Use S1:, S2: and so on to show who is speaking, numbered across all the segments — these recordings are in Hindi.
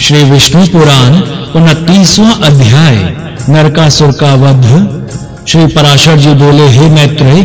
S1: श्री विष्णु पुराण 29वां अध्याय, नरकासुर का वध। श्री पराशर जी बोले, हे मैत्रेय,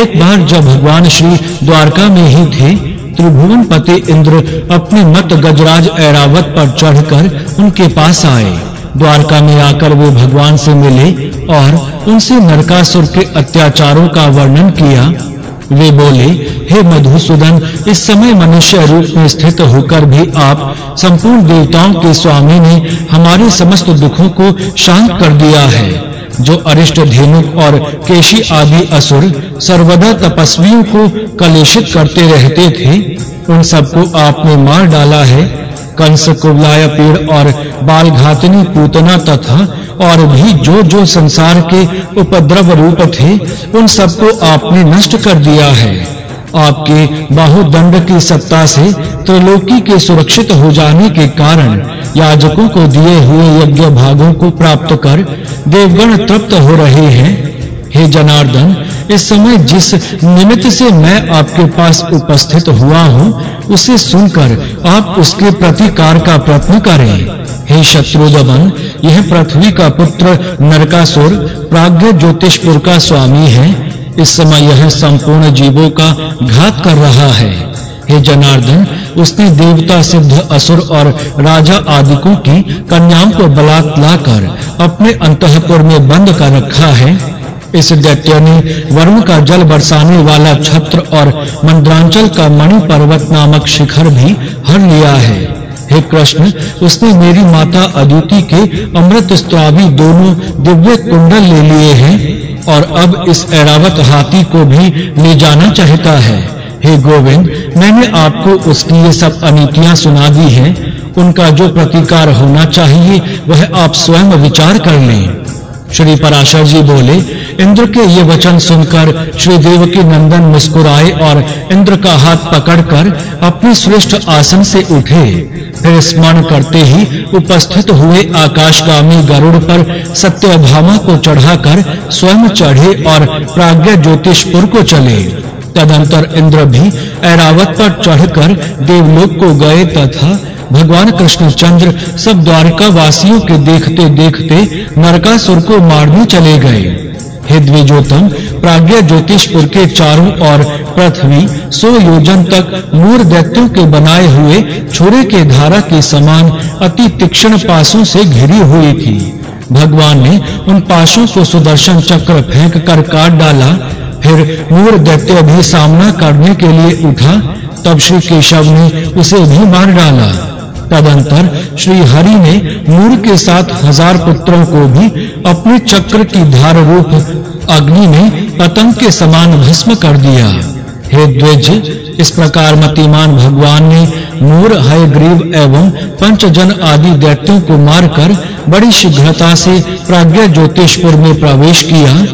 S1: एक बार जब भगवान श्री द्वारका में ही थे, त्रिभुवन पति इंद्र अपने मत गजराज ऐरावत पर चढ़कर उनके पास आए। द्वारका में आकर वे भगवान से मिले और उनसे नरकासुर के अत्याचारों का वर्णन किया। वे बोले, हे मधुसूदन, इस समय मनुष्य रूप में स्थित होकर भी आप संपूर्ण देवताओं के स्वामी ने हमारे समस्त दुखों को शांत कर दिया है। जो अरिष्ट धेनुक और केशी आदि असुर सर्वदा तपस्वियों को कलेशित करते रहते थे, उन सबको आपने मार डाला है। कंस कुबलाय पेड़ और बालघातनी पूतना तथा और भी जो जो संसार के उपद्रव रूप थे, उन सबको आपने नष्ट कर दिया है। आपके बाहुदंड की सत्ता से त्रिलोकी के सुरक्षित हो जाने के कारण याजकों को दिए हुए यज्ञ भागों को प्राप्त कर देवगण तृप्त हो रहे हैं। हे जनार्दन, इस समय जिस निमित्त से मैं आपके पास उपस्थित हुआ हूँ, उसे सुनकर आप उसके प्रतिकार का प्रयत्न करें। हे शत्रुदमन यह पृथ्वी का पुत्र नरकासुर प्राग्ञ ज्योतिषपुर का स्वामी है। इस समय यह संपूर्ण जीवों का घात कर रहा है। हे जनार्दन, उसने देवता सिद्ध असुर और राजा आदिकों की कन्याओं को बलात् लाकर अपने अंतःपुर में बंद कर रखा है। इस दैत्य ने वरुण का जल बरसाने वाला छत्र और मंद्रांचल का मणि पर्वत नामक शिखर भी हर लिया है। हे कृष्ण, उसने मेरी माता अदिति के अमृत स्त्रावी दोनों दिव्य कुंडल ले लिए हैं और अब इस ऐरावत हाथी को भी ले जाना चाहता है। हे गोविंद, मैंने आपको उसकी ये सब अनीतियाँ सुना दी हैं। उनका जो प्रतिकार होना चाहिए, वह आप स्वयं विचार कर लें। श्री पराशर जी बोले, इंद्र के ये वचन सुनकर श्री देवकी नंदन मुस्कुराए और इंद्र का हाथ पकड़कर अपने श्रेष्ठ आसन से उठे। फिर स्मरण करते ही उपस्थित हुए आकाशगामी गरुड़ पर सत्यभामा को चढ़ाकर स्वयं चढ़े और प्राज्ञ ज्योतिषपुर को चले। तदंतर इंद्र भी ऐरावत पर चढ़कर देवलोक को गए तथा भगवान कृष्णचंद्र सब द्वारका वासियों के देखते देखते नरकासुर को मारने चले गए। हे द्विजोतम प्राज्ञ ज्योतिषपुर के चारों और पृथ्वी, सौ योजन तक मूर दैत्यों के बनाए हुए छोरे के धारा के समान अति तीक्ष्ण पासों से घिरी हुई थी। भगवान ने उन पाशों को सुदर्शन चक्र फेंक कर काट डाला। फिर मूर दैत्य भी सामना करने के लिए उठा। तब श्री केशव ने उसे भी मार डाला। तदंतर श्री हरि ने मूर के साथ हज़ार पुत्रों को भी अपने चक्र की धार रूप अग्नि में पतंग के समान भस्म कर दिया। हे द्विज, इस प्रकार मतिमान भगवान ने मूर, हयग्रीव एवं पंचजन आदि दैत्यों को मारकर बड़ी शीघ्रता से प्राज्ञ ज्योतिषपुर में प्रवेश किया।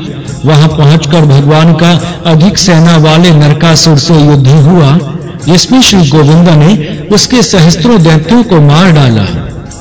S1: वहाँ पहुंचकर भगवान का अधिक सेना वाले नरकासुर से युद्ध हुआ। जिसमें श्री गोविंद ने उसके सहस्त्रों दैत्यों को मार डाला।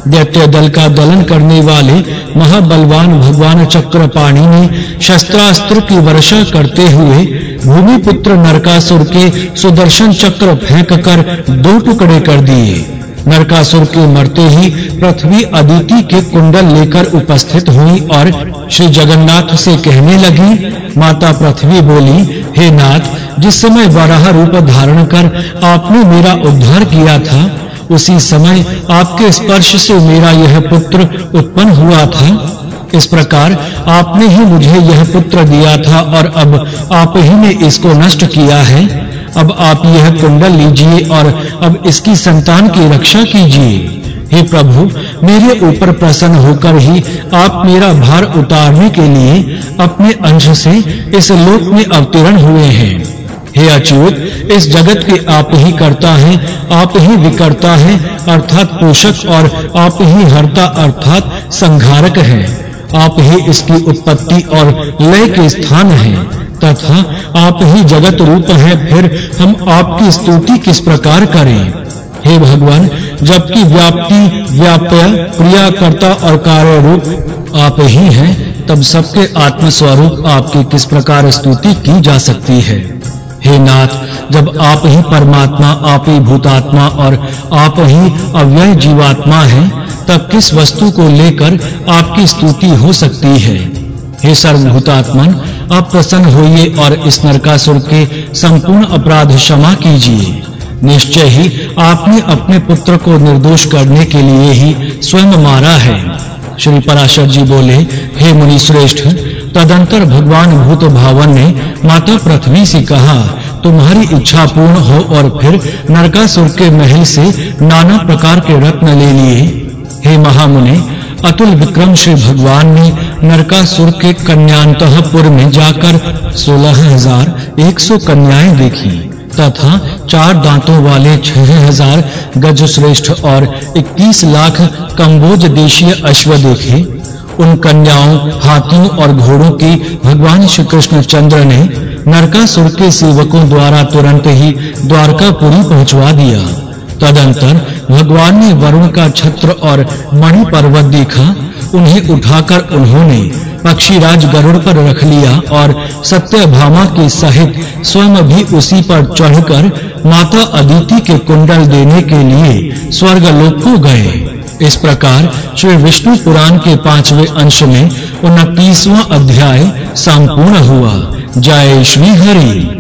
S1: दैत्य दल का दलन करने वाले महाबलवान भगवान चक्रपाणी ने शस्त्रास्त्र की वर्षा करते हुए भूमिपुत्र नरकासुर के सुदर्शन चक्र फेंककर दो टुकड़े कर दिए। नरकासुर के मरते ही पृथ्वी अदिति के कुंडल लेकर उपस्थित हुई और श्री जगन्नाथ से कहने लगी, माता पृथ्वी बोली, हे नाथ, जिस समय वराह रूप धारण कर आपने मेरा उद्धार किया था उसी समय आपके स्पर्श से मेरा यह पुत्र उत्पन्न हुआ था। इस प्रकार आपने ही मुझे यह पुत्र दिया था और अब आप ही ने इसको नष्ट किया है। अब आप यह कुंडल लीजिए और अब इसकी संतान की रक्षा कीजिए। हे प्रभु, मेरे ऊपर प्रसन्न होकर ही आप मेरा भार उतारने के लिए अपने अंश से इस लोक में अवतरण हुए हैं। हे अच्युत, इस जगत के आप ही करता हैं, आप ही विकर्ता हैं, अर्थात पोषक और आप ही हरता, अर्थात संघारक हैं। आप ही इसकी उत्पत्ति और लय के स्थान हैं, तथा आप ही जगत रूप हैं, फिर हम आपकी स्तुति किस प्रकार करें? हे भगवान, जबकि व्याप्ति, व्याप्य क्रिया करता और कार्य रूप आप ही हैं, तब सबके आत्म स्वरूप आपकी किस प्रकार स्तुति की जा सकती है? हे नाथ, जब आप ही परमात्मा, आप ही भूतात्मा और आप ही अव्यय जीवात्मा हैं, तब किस वस्तु को लेकर आपकी स्तुति हो सकती है? हे सर्वभूतात्मन आप प्रसन्न होइए और इस नरकासुर के संपूर्ण अपराध क्षमा कीजिए। निश्चय ही आपने अपने पुत्र को निर्दोष करने के लिए ही स्वयं मारा है। श्री पराशर जी बोले, हे मुनि श्रेष्ठ तदंतर भगवान भूत भावन ने माता पृथ्वी से कहा, तुम्हारी इच्छा पूर्ण हो और फिर नरकासुर के महल से नाना प्रकार के रत्न ले लिए। हे महामुने, अतुल विक्रम श्री भगवान ने नरकासुर के कन्यांतपुर में जाकर 16100 कन्याएँ देखी तथा चार दांतों वाले 6000 गज श्रेष्ठ और 21 लाख कंबोज देशीय अश्व देखे। उन कन्याओं, हाथियों और घोड़ों की भगवान श्री कृष्ण चंद्र ने नरकासुर के सेवकों द्वारा तुरंत ही द्वारकापुरी पहुंचवा दिया। तदंतर भगवान ने वरुण का छत्र और मणि पर्वत देखा। उन्हें उठाकर उन्होंने पक्षीराज गरुड़ पर रख लिया और सत्यभामा के सहित स्वयं भी उसी पर चढ़कर माता अदिति के कुंडल देने के लिए स्वर्ग लोक को गए। इस प्रकार श्री विष्णु पुराण के पांचवे अंश में 29वां अध्याय संपूर्ण हुआ। जय श्री हरि।